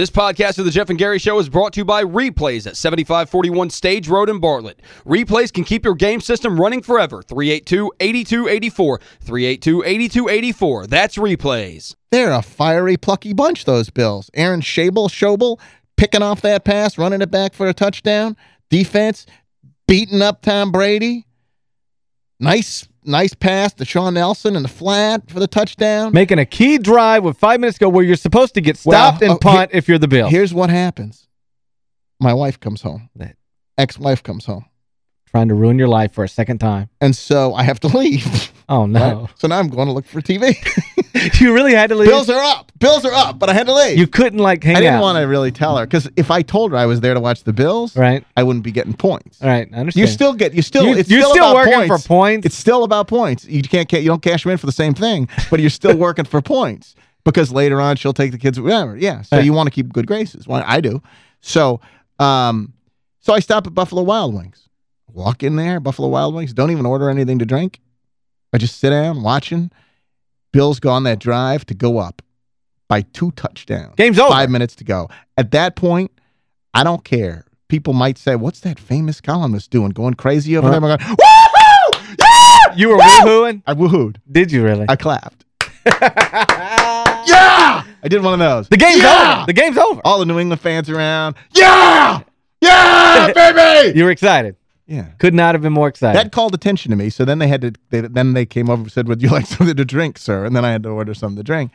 This podcast of the Geoff and Gary Show is brought to you by Replays at 7541 Stage Road in Bartlett. Replays can keep your game system running forever. 382-8284. 382-8284. That's Replays. They're a fiery, plucky bunch, those Bills. Aaron Schable, Schobel, picking off that pass, running it back for a touchdown. Defense, beating up Tom Brady. Nice nice pass to Shawn Nelson in the flat for the touchdown. Making a key drive with five minutes to go where you're supposed to get stopped well, and oh, punt if you're the Bills. Here's what happens. My wife comes home. Ex-wife comes home. Trying to ruin your life for a second time. And so I have to leave. Oh, no. Right? So now I'm going to look for TV. you really had to leave? Bills are up. Bills are up, but I had to leave. You couldn't, like, hang out. I didn't out. want to really tell her, because if I told her I was there to watch the Bills, right. I wouldn't be getting points. All right, I understand. You still get, you still, you, it's you're still, still working points. for points. It's still about points. You can't, you don't cash them in for the same thing, but you're still working for points, because later on she'll take the kids, whatever. Yeah, so right. you want to keep good graces. Well, I do. So, um, so I stop at Buffalo Wild Wings. Walk in there, Buffalo Wild Wings, don't even order anything to drink. I just sit down watching. Bills go on that drive to go up by two touchdowns. Game's over. Five minutes to go. At that point, I don't care. People might say, what's that famous columnist doing? Going crazy over huh? there? I'm going, woohoo! Yeah! You were Woo! woohooing? I woohooed. Did you really? I clapped. yeah! I did one of those. The game's yeah! over. The game's over. All the New England fans around. Yeah! Yeah, baby! You were excited. Yeah. Could not have been more excited. That called attention to me. So then they had to, they, then they came over and said, would you like something to drink, sir? And then I had to order something to drink.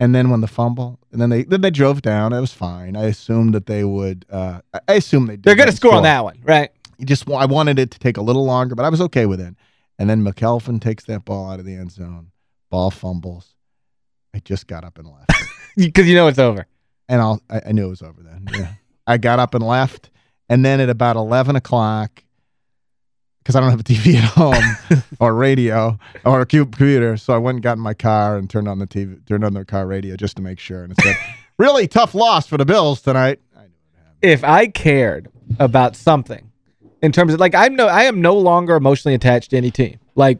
And then when the fumble, and then they then they drove down. It was fine. I assumed that they would, uh, I assumed they They're going to score, on that one, right? You just I wanted it to take a little longer, but I was okay with it. And then McKelvin takes that ball out of the end zone. Ball fumbles. I just got up and left. Because you know it's over. And I'll, I, I knew it was over then. Yeah. I got up and left. And then at about 11 o'clock, because I don't have a TV at home or radio or a computer, so I went and got in my car and turned on the TV, turned on the car radio just to make sure. And it said, really tough loss for the Bills tonight. if I cared about something in terms of, like, I'm no, I am no longer emotionally attached to any team. Like,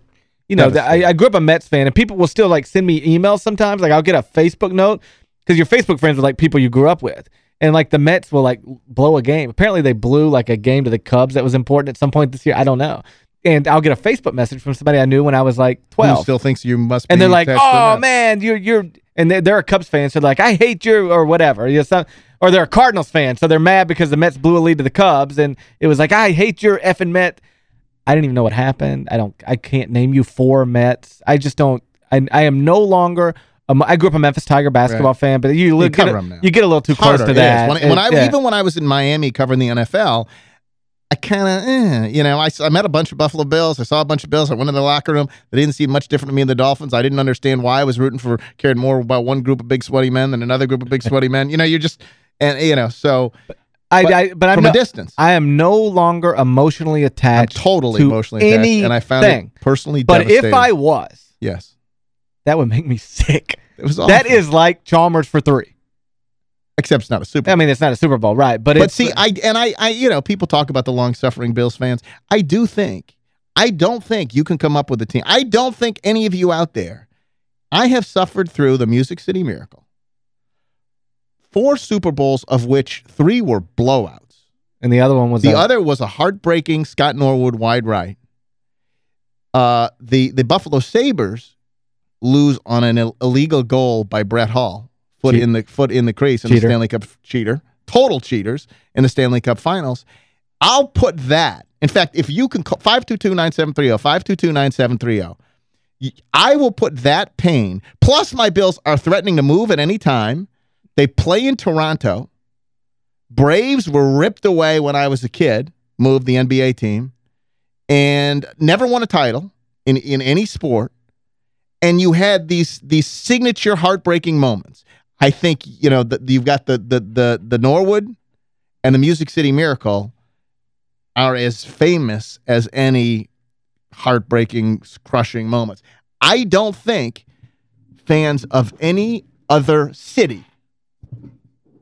you know, the, I, I grew up a Mets fan, and people will still, like, send me emails sometimes. Like, I'll get a Facebook note because your Facebook friends are, like, people you grew up with. And like the Mets will like blow a game. Apparently they blew like a game to the Cubs that was important at some point this year. I don't know. And I'll get a Facebook message from somebody I knew when I was like 12. Who still thinks you must And they're like, oh, man, you're, you're, and they're, they're a Cubs fan. So they're like, I hate you or whatever. You know, some, or they're a Cardinals fan. So they're mad because the Mets blew a lead to the Cubs. And it was like, I hate your effing Met. I didn't even know what happened. I don't, I can't name you four Mets. I just don't, I, I am no longer um, I grew up a Memphis Tiger basketball right. fan, but you, you get, a, you get a little too close to that. When, when I, yeah. Even when I was in Miami covering the NFL, I kind of, eh, you know, I, I met a bunch of Buffalo Bills. I saw a bunch of Bills. I went in the locker room. They didn't seem much different to me than the Dolphins. I didn't understand why I was rooting for, cared more about one group of big sweaty men than another group of big sweaty men. You know, you're just, and you know, so. I, but, I, but I'm from no, a distance. I am no longer emotionally attached. I'm totally to emotionally attached, anything. and I found it personally. But if I was, yes, that would make me sick. It was That is like Chalmers for three. Except it's not a Super Bowl. I mean, it's not a Super Bowl, right? But, but see, I and I, I, you know, people talk about the long-suffering Bills fans. I do think, I don't think you can come up with a team. I don't think any of you out there, I have suffered through the Music City Miracle. Four Super Bowls, of which three were blowouts. And the other one was the a other was a heartbreaking Scott Norwood wide right. Uh, the the Buffalo Sabres lose on an Ill illegal goal by Brett Hull, foot Cheat. in the foot in the crease in cheater. the Stanley Cup cheater, total cheaters in the Stanley Cup Finals. I'll put that. In fact, if you can call 522-9730, 522-9730, I will put that pain. Plus, my Bills are threatening to move at any time. They play in Toronto. Braves were ripped away when I was a kid, moved the NBA team, and never won a title in, in any sport and you had these these signature heartbreaking moments. I think, you know, the, you've got the, the, the, the Norwood and the Music City Miracle are as famous as any heartbreaking, crushing moments. I don't think fans of any other city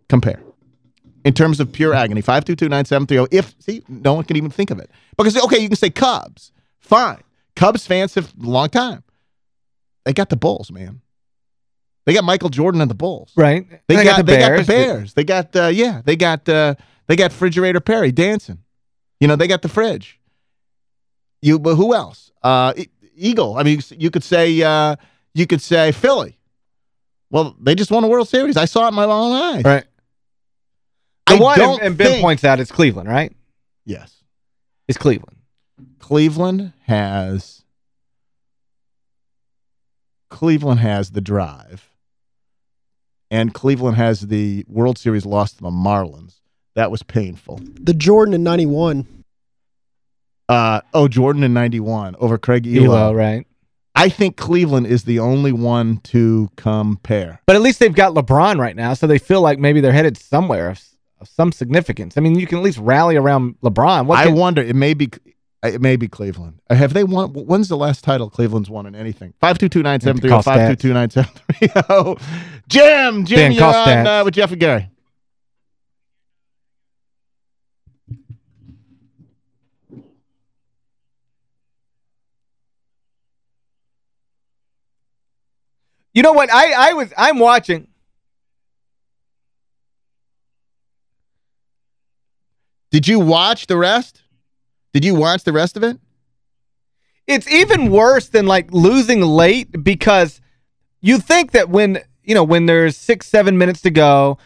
compare in terms of pure agony. 522-9730. If, see, no one can even think of it. Because, okay, you can say Cubs. Fine. Cubs fans have a long time. They got the Bulls, man. They got Michael Jordan and the Bulls. Right. They, they got, got, the they Bears. got the Bears. They got uh, yeah, they got uh, they got Refrigerator Perry dancing. You know, they got the fridge. You but who else? Uh, Eagle. I mean, you could say uh, you could say Philly. Well, they just won a World Series. I saw it in my own eyes. Right. I one, don't and, and Ben think- points out, it's Cleveland, right? Yes. It's Cleveland. Cleveland has Cleveland has the drive. And Cleveland has the World Series loss to the Marlins. That was painful. The Jordan in 91. Uh, oh, Jordan in 91 over Craig Ehlo. Ehlo, right. I think Cleveland is the only one to compare. But at least they've got LeBron right now, so they feel like maybe they're headed somewhere of, of some significance. I mean, you can at least rally around LeBron. What I wonder, it may be it may be Cleveland. Uh, Have they won? When's the last title Cleveland's won in anything? 522-9730, Call stats. 522-9730. Jim, Jim, Dan, you're on uh, with Geoff and Gary. You know what? I I was I'm watching. Did you watch the rest? Did you watch the rest of it? It's even worse than like losing late because you think that when, you know, when there's 6 7 minutes to go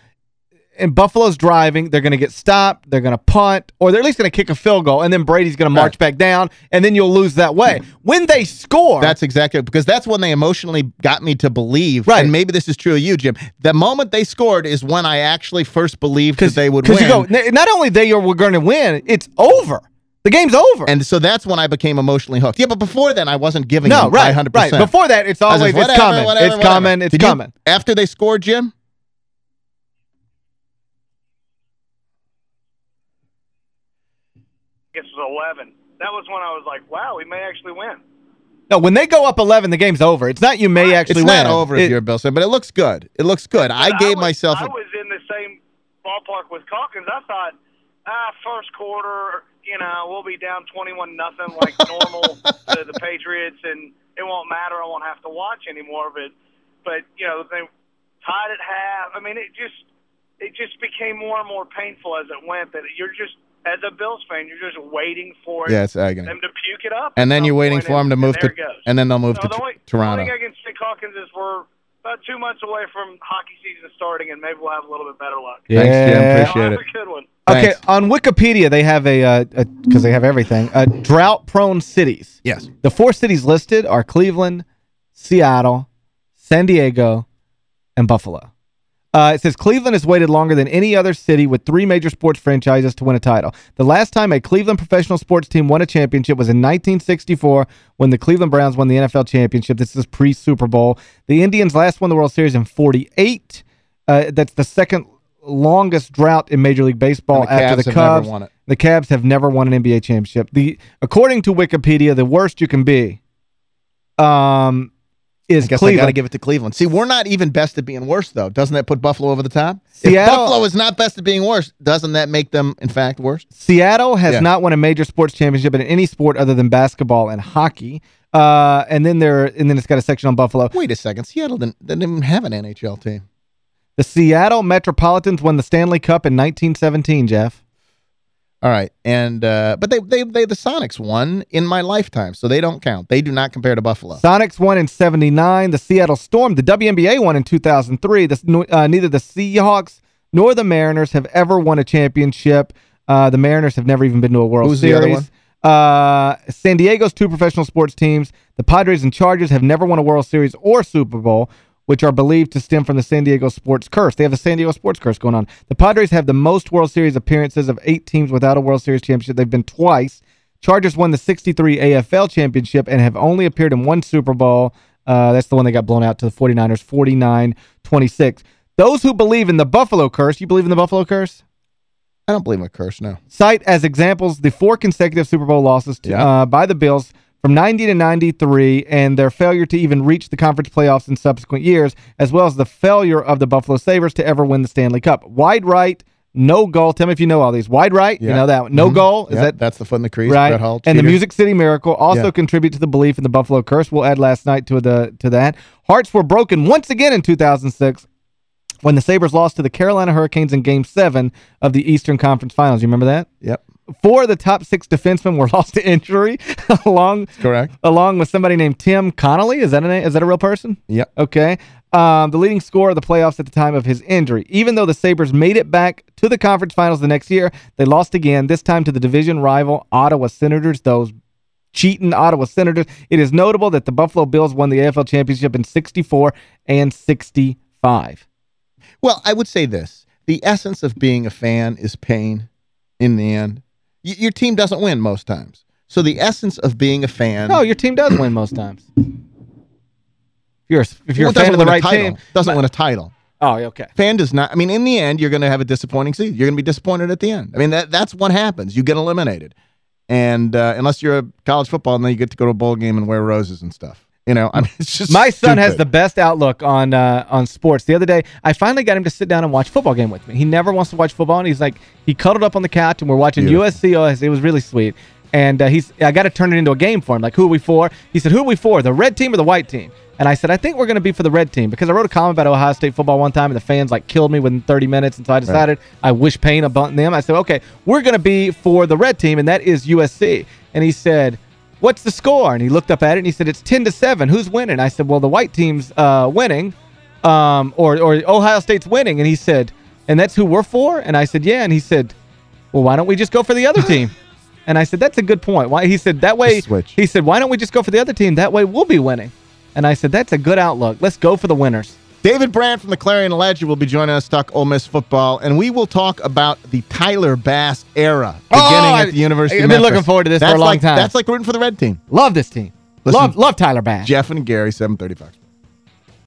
and Buffalo's driving, they're going to get stopped, they're going to punt, or they're at least going to kick a field goal and then Brady's going to march Right. back down and then you'll lose that way. Mm-hmm. When they score, That's exactly because that's when they emotionally got me to believe. Right. And maybe this is true of you, Jim. The moment they scored is when I actually first believed that they would win. Because you go, not only they are were going to win, it's over. The game's over. and so that's when I became emotionally hooked. Yeah, but before then I wasn't giving no, them right, 100%. right. Before that, it's always, like, it's coming, whatever, it's whatever. coming, it's Did you- coming. after they scored, Jim? guess it was 11. That was when I was like, wow, we may actually win. No, when they go up 11, the game's over. It's not you may actually win. it's win. not over It- if you're a Bill Simmons, but it looks good. It looks good. I But gave was, myself I was in the same ballpark with Calkins. I thought, ah, first quarter, you know, we'll be down 21 nothing like normal to the Patriots, and it won't matter. I won't have to watch anymore of it. But you know, they tied at half. I mean, it just it just became more and more painful as it went. That you're just as a Bills fan, you're just waiting for it, Yeah, it's agony. them to puke it up. And then you're waiting for them to move to there it goes. and then they'll move No, to the only, Toronto. The only thing say, Calkins, is we're about two months away from hockey season starting, and maybe we'll have a little bit better luck. Yeah. Thanks, Jim. Y'all Appreciate have it. a good one. Okay, Thanks. on Wikipedia, they have a, because they have everything, uh, drought-prone cities. Yes. The four cities listed are Cleveland, Seattle, San Diego, and Buffalo. Uh, it says Cleveland has waited longer than any other city with three major sports franchises to win a title. The last time a Cleveland professional sports team won a championship was in 1964 when the Cleveland Browns won the NFL championship. This is pre-Super Bowl. The Indians last won the World Series in 48. Uh, that's the second longest drought in Major League Baseball the after Cavs the have never Cubs. won it. The Cavs have never won an NBA championship. The According to Wikipedia, the worst you can be um, is I guess I got to give it to Cleveland. See, we're not even best at being worse, though. Doesn't that put Buffalo over the top? Seattle- if Buffalo is not best at being worse, doesn't that make them, in fact, worse? Seattle has Yeah. not won a major sports championship in any sport other than basketball and hockey. Uh, and then there, and then it's got a section on Buffalo. Wait a second. Seattle didn't, didn't even have an NHL team. The Seattle Metropolitans won the Stanley Cup in 1917, Geoff. All right. And uh, but they, they they the Sonics won in my lifetime, so they don't count. They do not compare to Buffalo. Sonics won in 79. The Seattle Storm, the WNBA won in 2003. The, uh, neither the Seahawks nor the Mariners have ever won a championship. Uh, the Mariners have never even been to a World Who's Series. Uh, San Diego's two professional sports teams, the Padres and Chargers, have never won a World Series or Super Bowl, which are believed to stem from the San Diego sports curse. They have the San Diego sports curse going on. The Padres have the most World Series appearances of eight teams without a World Series championship. They've been twice. Chargers won the 63 AFL championship and have only appeared in one Super Bowl. Uh, that's the one that got blown out to the 49ers, 49-26. Those who believe in the Buffalo curse, you believe in the Buffalo curse? I don't believe in a curse, no. Cite as examples the four consecutive Super Bowl losses to, Yeah. uh, by the Bills from 90 to 93 and their failure to even reach the conference playoffs in subsequent years, as well as the failure of the Buffalo Sabres to ever win the Stanley Cup. Wide right, No goal. Tell me if you know all these. Wide right, you know that one. No Mhm. goal. Is Yep, that that's the foot in the crease. right? Hull, and the. Music City Miracle also Yeah. contribute to the belief in the Buffalo curse. We'll add last night to the to that. Hearts were broken once again in 2006 when the Sabres lost to the Carolina Hurricanes in Game 7 of the Eastern Conference Finals. You remember that? Yep, Four of the top six defensemen were lost to injury along correct. along with somebody named Tim Connolly. Is that a name? Is that a real person? Yep. Okay. Um, the leading scorer of the playoffs at the time of his injury. Even though the Sabres made it back to the conference finals the next year, they lost again, this time to the division rival Ottawa Senators, those cheating Ottawa Senators. It is notable that the Buffalo Bills won the AFL championship in 64 and 65. Well, I would say this. The essence of being a fan is pain in the end. Y your team doesn't win most times. So the essence of being a fan... No, your team does win most times. If you're if you're Well, a fan of the right title. team. Doesn't win a title. Oh, okay. Fan does not... I mean, in the end, you're going to have a disappointing season. You're going to be disappointed at the end. I mean, that that's what happens. You get eliminated. And uh, unless you're a college football, and then you get to go to a bowl game and wear roses and stuff. You know, I mean, it's just My son has the best outlook on uh, on sports. The other day, I finally got him to sit down and watch a football game with me. He never wants to watch football, and he's like, he cuddled up on the couch, and we're watching Beautiful. USC. OS. It was really sweet. And uh, he's, I got to turn it into a game for him. Like, who are we for? He said, who are we for, the red team or the white team? And I said, I think we're going to be for the red team because I wrote a column about Ohio State football one time, and the fans like killed me within 30 minutes, and so I decided I wish pain upon them. I said, okay, we're going to be for the red team, and that is USC. And he said, what's the score? And he looked up at it and he said, it's 10 to 7. Who's winning? I said, well, the white team's uh, winning, um, or, or Ohio State's winning. And he said, and that's who we're for? And I said, yeah. And he said, well, why don't we just go for the other team? and I said, that's a good point. Why? He said, that way, he said, why don't we just go for the other team? That way we'll be winning. And I said, that's a good outlook. Let's go for the winners. David Brandt from the Clarion Ledger will be joining us to talk Ole Miss football, and we will talk about the Tyler Bass era oh, beginning Oh, at the University. I've been Memphis. looking forward to this for a long like- time. That's like rooting for the red team. Love this team. Listen- love, love Tyler Bass. Geoff and Gary, 735.